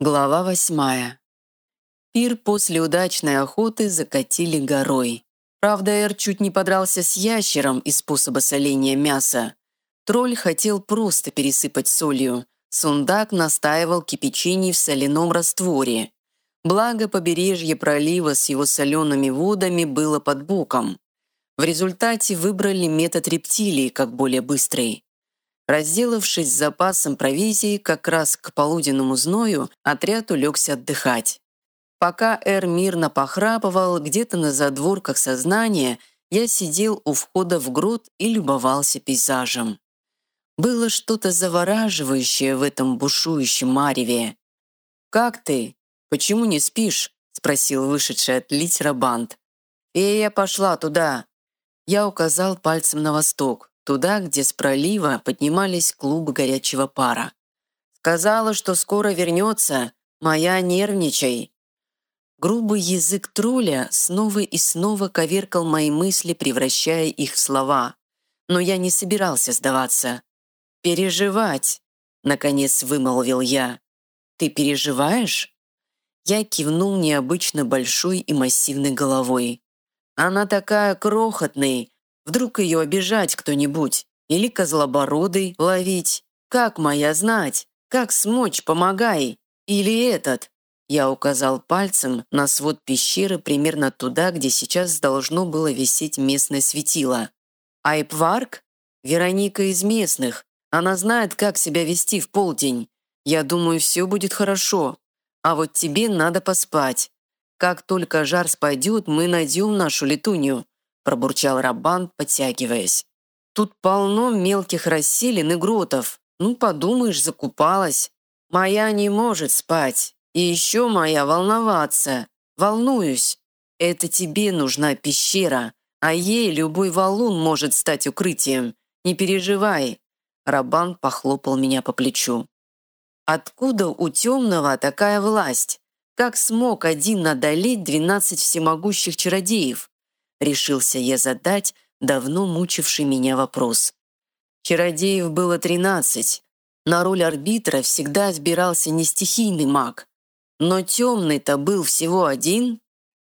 Глава восьмая. Пир после удачной охоты закатили горой. Правда, Эр чуть не подрался с ящером из способа соления мяса. Тролль хотел просто пересыпать солью. Сундак настаивал кипячений в соляном растворе. Благо, побережье пролива с его солеными водами было под боком. В результате выбрали метод рептилии как более быстрый. Разделавшись с запасом провизии, как раз к полуденному зною отряд улегся отдыхать. Пока Эр мирно похрапывал где-то на задворках сознания, я сидел у входа в грот и любовался пейзажем. Было что-то завораживающее в этом бушующем мареве. «Как ты? Почему не спишь?» — спросил вышедший отлить Рабант. «Фея пошла туда!» Я указал пальцем на восток туда, где с пролива поднимались клубы горячего пара. «Сказала, что скоро вернется. Моя нервничай». Грубый язык тролля снова и снова коверкал мои мысли, превращая их в слова. Но я не собирался сдаваться. «Переживать», — наконец вымолвил я. «Ты переживаешь?» Я кивнул необычно большой и массивной головой. «Она такая крохотная, Вдруг ее обижать кто-нибудь? Или козлобородый ловить? Как моя знать? Как смочь, помогай? Или этот?» Я указал пальцем на свод пещеры примерно туда, где сейчас должно было висеть местное светило. «Айпварк? Вероника из местных. Она знает, как себя вести в полдень. Я думаю, все будет хорошо. А вот тебе надо поспать. Как только жар спадет, мы найдем нашу летунью пробурчал Рабан, подтягиваясь. «Тут полно мелких расселин и гротов. Ну, подумаешь, закупалась. Моя не может спать. И еще моя волноваться. Волнуюсь. Это тебе нужна пещера, а ей любой валун может стать укрытием. Не переживай». Рабан похлопал меня по плечу. «Откуда у темного такая власть? Как смог один одолеть двенадцать всемогущих чародеев? Решился я задать давно мучивший меня вопрос. Чародеев было тринадцать. На роль арбитра всегда избирался не стихийный маг. Но темный-то был всего один?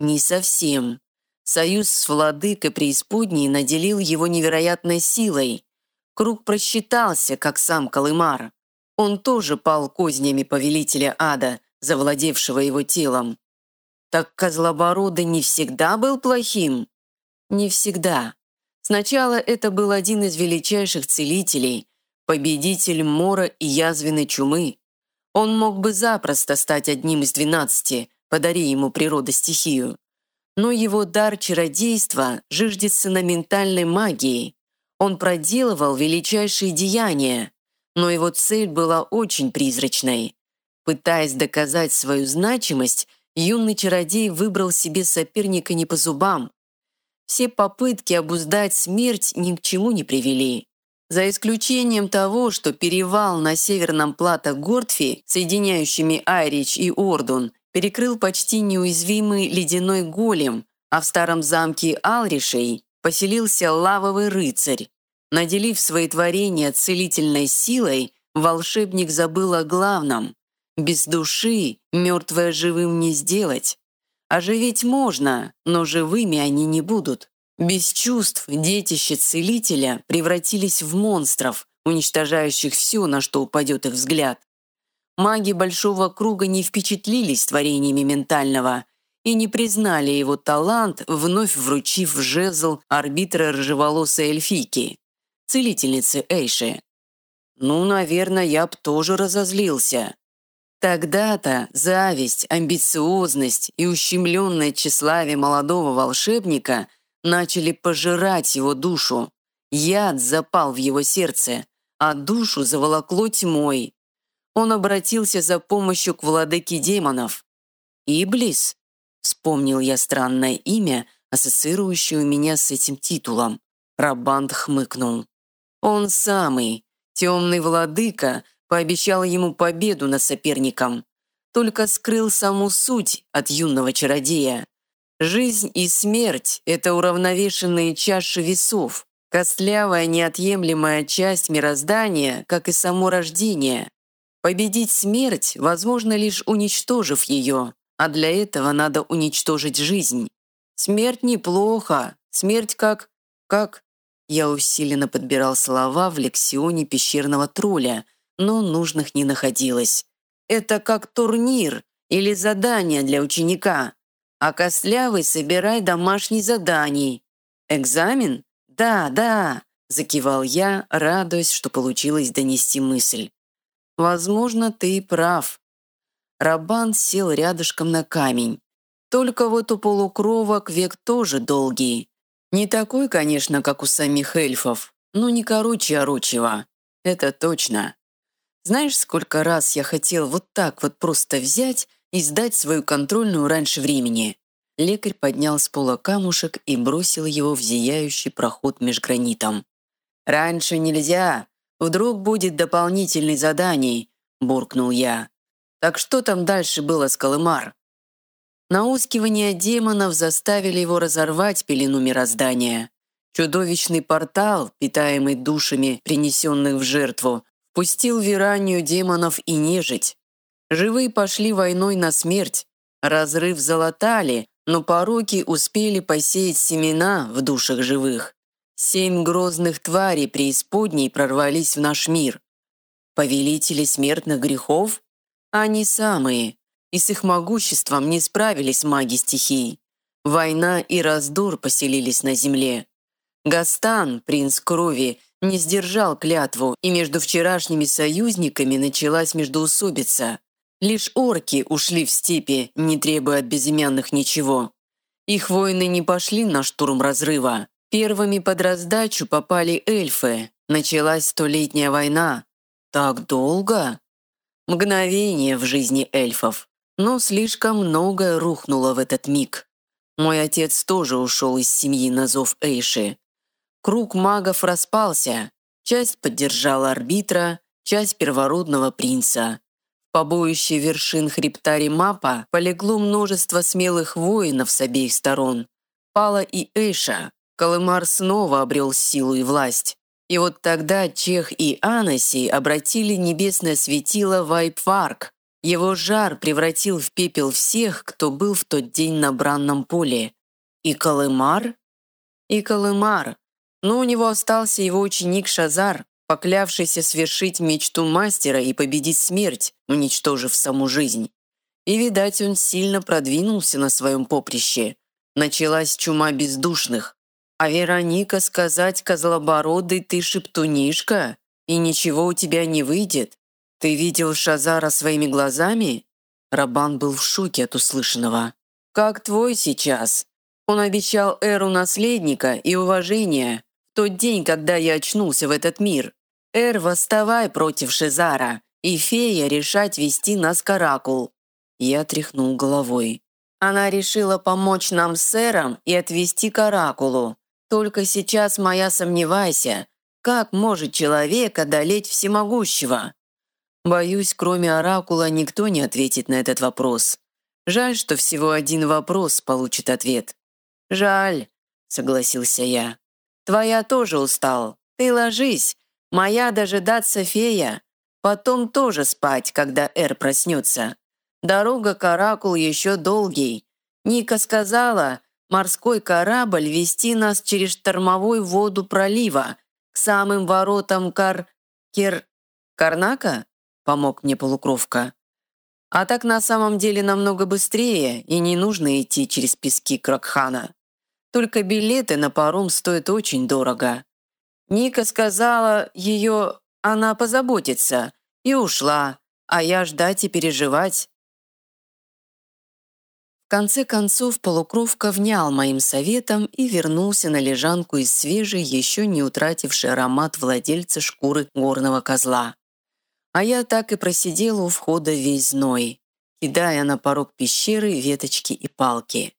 Не совсем. Союз с владыкой преисподней наделил его невероятной силой. Круг просчитался, как сам Колымар. Он тоже пал кознями повелителя ада, завладевшего его телом. Так Козлобородый не всегда был плохим? Не всегда. Сначала это был один из величайших целителей, победитель мора и язвенной чумы. Он мог бы запросто стать одним из двенадцати, подари ему природа стихию. Но его дар чародейства жиждется на ментальной магии. Он проделывал величайшие деяния, но его цель была очень призрачной. Пытаясь доказать свою значимость, юный чародей выбрал себе соперника не по зубам, все попытки обуздать смерть ни к чему не привели. За исключением того, что перевал на северном плато Гортфи, соединяющими Айрич и Ордун, перекрыл почти неуязвимый ледяной голем, а в старом замке Алришей поселился лавовый рыцарь. Наделив свои творения целительной силой, волшебник забыл о главном. Без души мертвое живым не сделать. Оживить можно, но живыми они не будут. Без чувств детище целителя превратились в монстров, уничтожающих все, на что упадет их взгляд. Маги Большого Круга не впечатлились творениями ментального и не признали его талант, вновь вручив жезл арбитра рыжеволосой эльфийки, целительницы Эйши. Ну, наверное, я б тоже разозлился. Тогда-то зависть, амбициозность и ущемленное тщеславие молодого волшебника начали пожирать его душу. Яд запал в его сердце, а душу заволокло тьмой. Он обратился за помощью к владыке демонов. «Иблис?» — вспомнил я странное имя, ассоциирующее меня с этим титулом. Рабант хмыкнул. «Он самый, темный владыка, пообещал ему победу над соперником, только скрыл саму суть от юного чародея. Жизнь и смерть – это уравновешенные чаши весов, костлявая неотъемлемая часть мироздания, как и само рождение. Победить смерть возможно лишь уничтожив ее, а для этого надо уничтожить жизнь. Смерть неплохо, смерть как... как... Я усиленно подбирал слова в лексионе пещерного тролля, но нужных не находилось. Это как турнир или задание для ученика. А костлявый собирай домашний заданий. Экзамен? Да, да, закивал я, радуясь, что получилось донести мысль. Возможно, ты и прав. Рабан сел рядышком на камень. Только вот у полукровок век тоже долгий. Не такой, конечно, как у самих эльфов, но не короче орочего. Это точно. Знаешь, сколько раз я хотел вот так вот просто взять и сдать свою контрольную раньше времени. Лекарь поднял с пола камушек и бросил его в зияющий проход меж гранитом. «Раньше нельзя. Вдруг будет дополнительный заданий», – буркнул я. «Так что там дальше было с Колымар?» Наускивания демонов заставили его разорвать пелену мироздания. Чудовищный портал, питаемый душами, принесенных в жертву, пустил в Иранию демонов и нежить. Живые пошли войной на смерть. Разрыв залатали, но пороки успели посеять семена в душах живых. Семь грозных тварей преисподней прорвались в наш мир. Повелители смертных грехов? Они самые, и с их могуществом не справились маги стихий. Война и раздор поселились на земле. Гастан, принц крови, не сдержал клятву, и между вчерашними союзниками началась междоусобица. Лишь орки ушли в степи, не требуя от безымянных ничего. Их воины не пошли на штурм разрыва. Первыми под раздачу попали эльфы. Началась столетняя война. Так долго? Мгновение в жизни эльфов. Но слишком многое рухнуло в этот миг. Мой отец тоже ушел из семьи на зов Эйши. Круг магов распался. Часть поддержала арбитра, часть первородного принца побоище вершин хребта Римапа полегло множество смелых воинов с обеих сторон. Пала и Эйша. Колымар снова обрел силу и власть. И вот тогда Чех и Анаси обратили небесное светило в Айпварк. Его жар превратил в пепел всех, кто был в тот день на бранном поле. И Колымар? И Колымар. Но у него остался его ученик Шазар, поклявшийся свершить мечту мастера и победить смерть, уничтожив саму жизнь. И, видать, он сильно продвинулся на своем поприще. Началась чума бездушных. А Вероника сказать, козлобородый, ты шептунишка, и ничего у тебя не выйдет. Ты видел Шазара своими глазами? Рабан был в шоке от услышанного. Как твой сейчас? Он обещал Эру наследника и уважения тот день, когда я очнулся в этот мир. «Эр, восставай против Шизара, и фея решать вести нас к Оракул». Я тряхнул головой. Она решила помочь нам с Эром и отвести к Оракулу. Только сейчас моя сомневайся, как может человек одолеть всемогущего? Боюсь, кроме Оракула никто не ответит на этот вопрос. Жаль, что всего один вопрос получит ответ. «Жаль», — согласился я. «Твоя тоже устал. Ты ложись, Моя дожидаться фея. Потом тоже спать, когда Эр проснется. Дорога к Оракул еще долгий. Ника сказала, морской корабль вести нас через штормовую воду пролива к самым воротам Кар... Кер... Карнака? Помог мне полукровка. А так на самом деле намного быстрее, и не нужно идти через пески Кракхана. Только билеты на паром стоят очень дорого. Ника сказала ее, она позаботится, и ушла, а я ждать и переживать. В конце концов полукровка внял моим советом и вернулся на лежанку из свежей, еще не утратившей аромат владельца шкуры горного козла. А я так и просидела у входа весь зной, кидая на порог пещеры веточки и палки.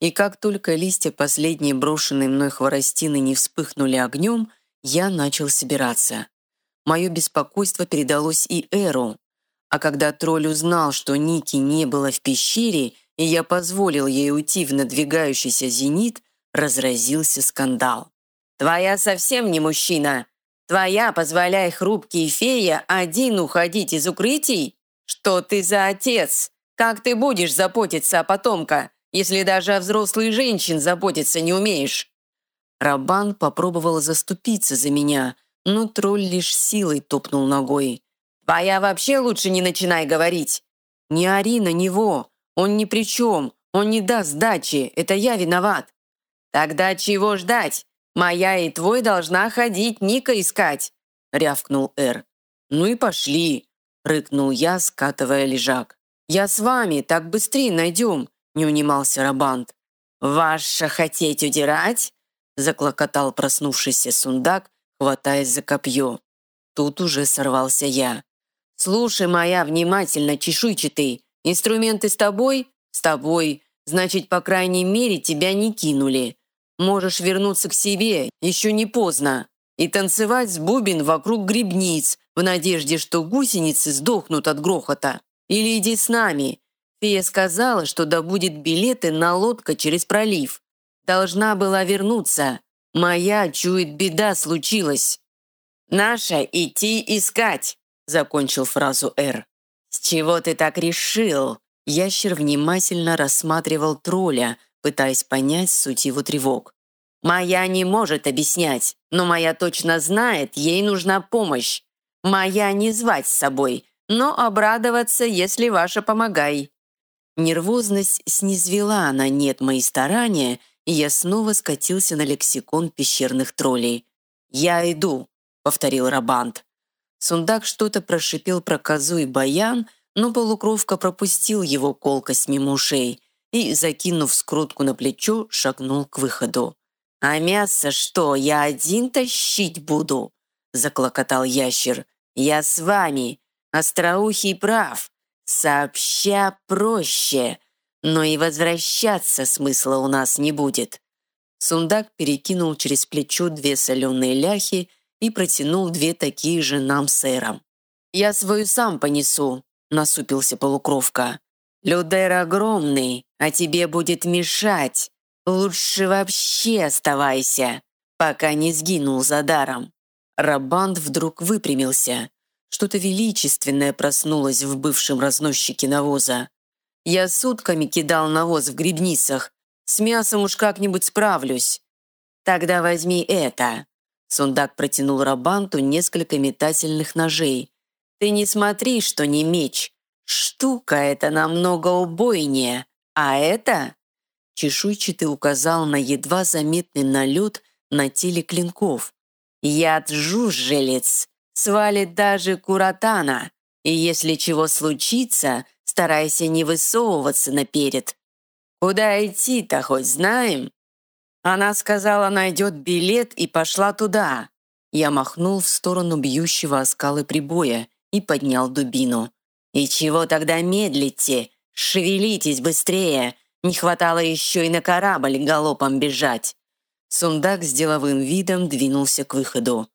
И как только листья последней брошенной мной хворостины не вспыхнули огнем, я начал собираться. Мое беспокойство передалось и Эру. А когда тролль узнал, что Ники не было в пещере, и я позволил ей уйти в надвигающийся зенит, разразился скандал. «Твоя совсем не мужчина! Твоя, позволяй хрупкий фея, один уходить из укрытий? Что ты за отец? Как ты будешь заботиться о потомка, если даже о взрослых женщин заботиться не умеешь?» Рабан попробовал заступиться за меня, но тролль лишь силой топнул ногой. «Твоя вообще лучше не начинай говорить!» «Не ори на него! Он ни при чем! Он не даст сдачи! Это я виноват!» «Тогда чего ждать? Моя и твой должна ходить Ника искать!» — рявкнул Эр. «Ну и пошли!» — рыкнул я, скатывая лежак. «Я с вами, так быстрее найдем!» — не унимался Рабант. «Ваша хотеть удирать?» — заклокотал проснувшийся сундак, хватаясь за копье. Тут уже сорвался я. «Слушай, моя, внимательно, чешуйчатый. Инструменты с тобой? С тобой. Значит, по крайней мере, тебя не кинули. Можешь вернуться к себе, еще не поздно. И танцевать с бубен вокруг грибниц, в надежде, что гусеницы сдохнут от грохота. Или иди с нами. Фея сказала, что добудет билеты на лодка через пролив. Должна была вернуться. Моя, чует, беда случилась. Наша идти искать. Закончил фразу Эр. «С чего ты так решил?» Ящер внимательно рассматривал тролля, пытаясь понять суть его тревог. «Моя не может объяснять, но моя точно знает, ей нужна помощь. Моя не звать с собой, но обрадоваться, если ваша помогай». Нервозность снизвела на нет мои старания, и я снова скатился на лексикон пещерных троллей. «Я иду», — повторил Рабант. Сундак что-то прошипел про козу и баян, но полукровка пропустил его колкость мимо ушей и, закинув скрутку на плечо, шагнул к выходу. «А мясо что, я один тащить буду?» – заклокотал ящер. «Я с вами. Остроухий прав. Сообща проще. Но и возвращаться смысла у нас не будет». Сундак перекинул через плечо две соленые ляхи и протянул две такие же нам с Эром. «Я свою сам понесу», — насупился полукровка. «Людер огромный, а тебе будет мешать. Лучше вообще оставайся, пока не сгинул за даром». Рабанд вдруг выпрямился. Что-то величественное проснулось в бывшем разносчике навоза. Я сутками кидал навоз в грибницах. С мясом уж как-нибудь справлюсь. Тогда возьми это. Сундак протянул Рабанту несколько метательных ножей. «Ты не смотри, что не меч. Штука эта намного убойнее. А это...» Чешуйчатый указал на едва заметный налет на теле клинков. «Яд жужжелец свалит даже куратана, и если чего случится, старайся не высовываться наперед. Куда идти-то хоть знаем?» Она сказала, найдет билет и пошла туда. Я махнул в сторону бьющего о скалы прибоя и поднял дубину. «И чего тогда медлите? Шевелитесь быстрее! Не хватало еще и на корабль галопом бежать!» Сундак с деловым видом двинулся к выходу.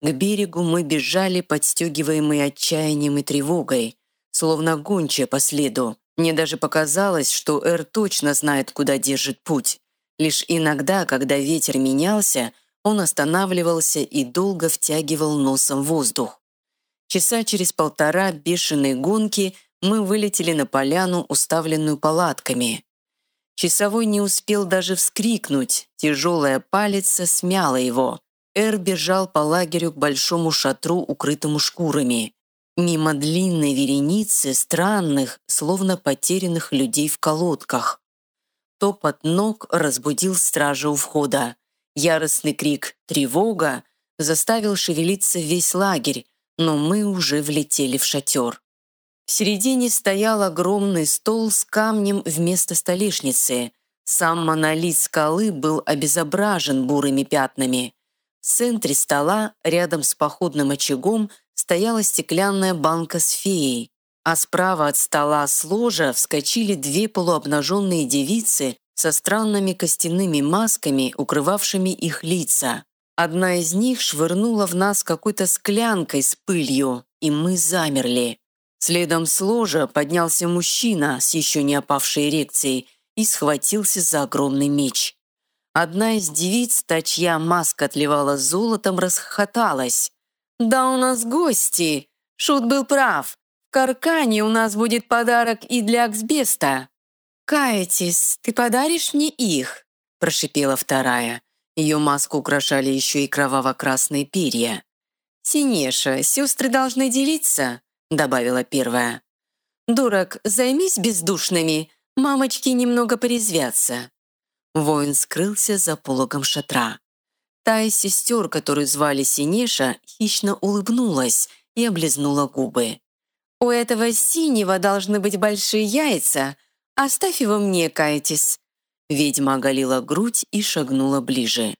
К берегу мы бежали, подстегиваемые отчаянием и тревогой, словно гончая по следу. Мне даже показалось, что Эр точно знает, куда держит путь. Лишь иногда, когда ветер менялся, он останавливался и долго втягивал носом воздух. Часа через полтора бешеной гонки мы вылетели на поляну, уставленную палатками. Часовой не успел даже вскрикнуть, тяжелая палец смяла его. Эр бежал по лагерю к большому шатру, укрытому шкурами. Мимо длинной вереницы странных, словно потерянных людей в колодках. Топот ног разбудил стража у входа. Яростный крик «Тревога!» заставил шевелиться весь лагерь, но мы уже влетели в шатер. В середине стоял огромный стол с камнем вместо столешницы. Сам монолит скалы был обезображен бурыми пятнами. Центре стола, рядом с походным очагом, стояла стеклянная банка с феей а справа от стола с ложа вскочили две полуобнаженные девицы со странными костяными масками, укрывавшими их лица. Одна из них швырнула в нас какой-то склянкой с пылью, и мы замерли. Следом с ложа поднялся мужчина с еще не опавшей эрекцией и схватился за огромный меч. Одна из девиц, та чья маска отливала золотом, расхохоталась. «Да у нас гости! Шут был прав. В Каркане у нас будет подарок и для Аксбеста». «Каэтис, ты подаришь мне их?» – прошипела вторая. Ее маску украшали еще и кроваво-красные перья. «Синеша, сестры должны делиться», – добавила первая. «Дурак, займись бездушными, мамочки немного порезвятся». Воин скрылся за пологом шатра. Та из сестер, которую звали Синеша, хищно улыбнулась и облизнула губы. «У этого синего должны быть большие яйца. Оставь его мне, Кайтис». Ведьма оголила грудь и шагнула ближе.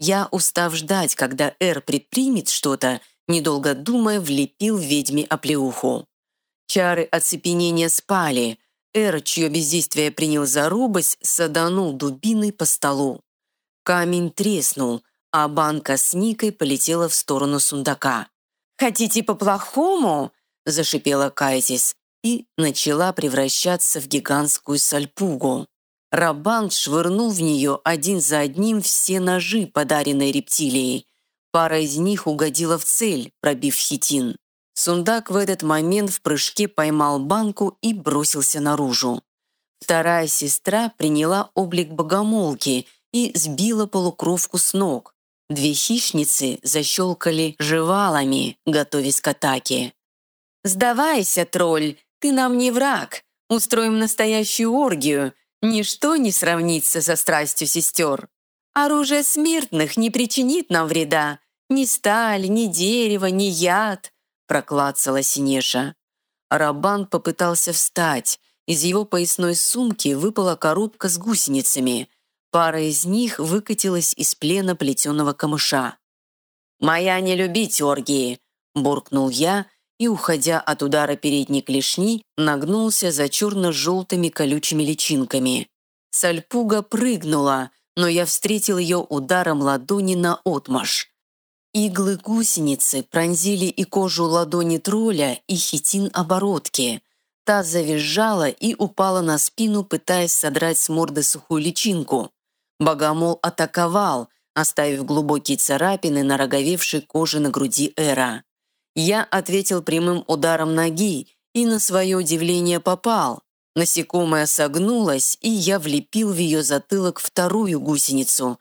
Я, устав ждать, когда Эр предпримет что-то, недолго думая, влепил ведьме оплеуху. Чары оцепенения спали, Эр, чье бездействие принял за робость, саданул дубиной по столу. Камень треснул, а банка с Никой полетела в сторону сундака. «Хотите по-плохому?» – зашипела Кайтис и начала превращаться в гигантскую сальпугу. Рабан швырнул в нее один за одним все ножи, подаренные рептилией. Пара из них угодила в цель, пробив хитин. Сундак в этот момент в прыжке поймал банку и бросился наружу. Вторая сестра приняла облик богомолки и сбила полукровку с ног. Две хищницы защелкали жевалами, готовясь к атаке. «Сдавайся, тролль, ты нам не враг. Устроим настоящую оргию. Ничто не сравнится со страстью сестер. Оружие смертных не причинит нам вреда. Ни сталь, ни дерево, ни яд проклацала Синеша. Рабан попытался встать. Из его поясной сумки выпала коробка с гусеницами. Пара из них выкатилась из плена плетеного камыша. «Моя не любить оргии!» – буркнул я и, уходя от удара передней клешни, нагнулся за черно-желтыми колючими личинками. Сальпуга прыгнула, но я встретил ее ударом ладони на отмаш. Иглы гусеницы пронзили и кожу ладони тролля, и хитин оборотки. Та завизжала и упала на спину, пытаясь содрать с морды сухую личинку. Богомол атаковал, оставив глубокие царапины на роговевшей коже на груди Эра. Я ответил прямым ударом ноги и на свое удивление попал. Насекомое согнулось, и я влепил в ее затылок вторую гусеницу,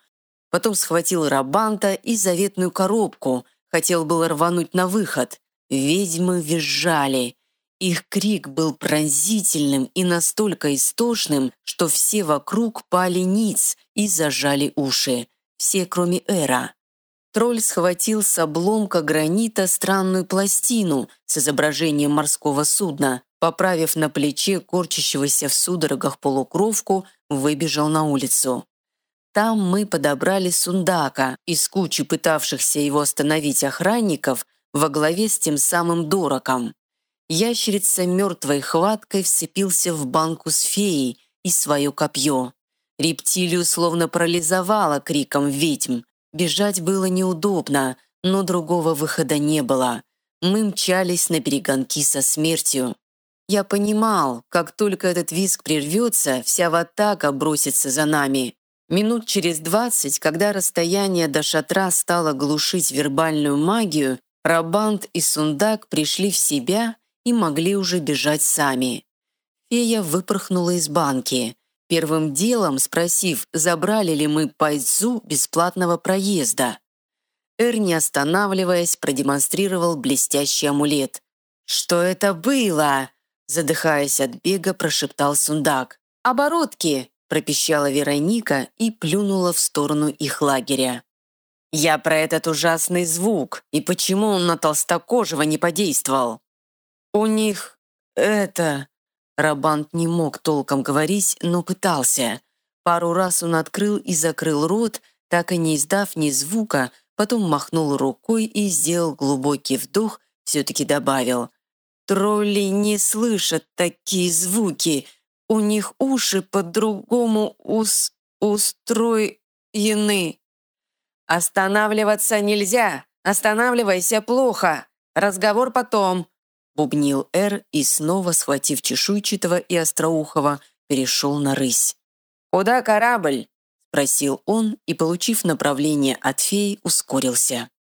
Потом схватил Рабанта и заветную коробку, хотел было рвануть на выход. Ведьмы визжали. Их крик был пронзительным и настолько истошным, что все вокруг пали ниц и зажали уши. Все, кроме Эра. Тролль схватил с обломка гранита странную пластину с изображением морского судна, поправив на плече корчащегося в судорогах полукровку, выбежал на улицу. Там мы подобрали Сундака из кучи пытавшихся его остановить охранников во главе с тем самым Дороком. Ящерица мертвой хваткой вцепился в банку с феей и свое копье. Рептилию словно парализовала криком ведьм. Бежать было неудобно, но другого выхода не было. Мы мчались на перегонки со смертью. Я понимал, как только этот визг прервется, вся ватага бросится за нами. Минут через двадцать, когда расстояние до шатра стало глушить вербальную магию, Рабант и Сундак пришли в себя и могли уже бежать сами. Фея выпорхнула из банки, первым делом спросив, забрали ли мы Пайцу бесплатного проезда. Эр, не останавливаясь, продемонстрировал блестящий амулет. «Что это было?» Задыхаясь от бега, прошептал Сундак. «Оборотки!» Пропищала Вероника и плюнула в сторону их лагеря. «Я про этот ужасный звук, и почему он на толстокожего не подействовал?» «У них... это...» Рабант не мог толком говорить, но пытался. Пару раз он открыл и закрыл рот, так и не издав ни звука, потом махнул рукой и сделал глубокий вдох, все-таки добавил. «Тролли не слышат такие звуки, у них уши по-другому ус устроены. «Останавливаться нельзя! Останавливайся плохо! Разговор потом!» Бубнил Эр и снова, схватив чешуйчатого и остроухого, перешел на рысь. «Куда корабль?» просил он и, получив направление от феи, ускорился.